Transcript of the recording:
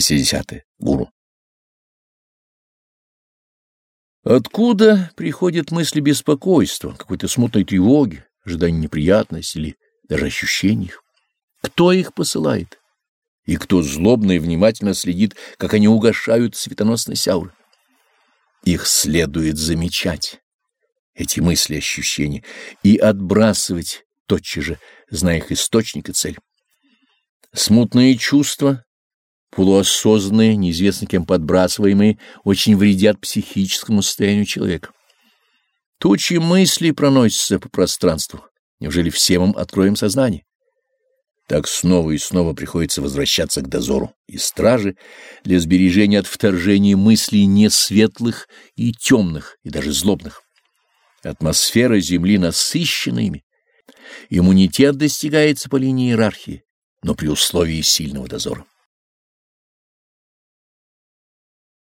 60. -е. Гуру. Откуда приходят мысли беспокойства, какой-то смутной тревоги, ожидания неприятностей или даже ощущений? Кто их посылает? И кто злобно и внимательно следит, как они угошают светоносной сяуры? Их следует замечать, эти мысли, ощущения, и отбрасывать тотчас же, зная их источник и цель. Смутные чувства, полуосознанные, неизвестно кем подбрасываемые, очень вредят психическому состоянию человека. Тучи мыслей проносятся по пространству. Неужели всем им откроем сознание? Так снова и снова приходится возвращаться к дозору и страже для сбережения от вторжения мыслей несветлых и темных, и даже злобных. Атмосфера Земли насыщена ими. Иммунитет достигается по линии иерархии, но при условии сильного дозора.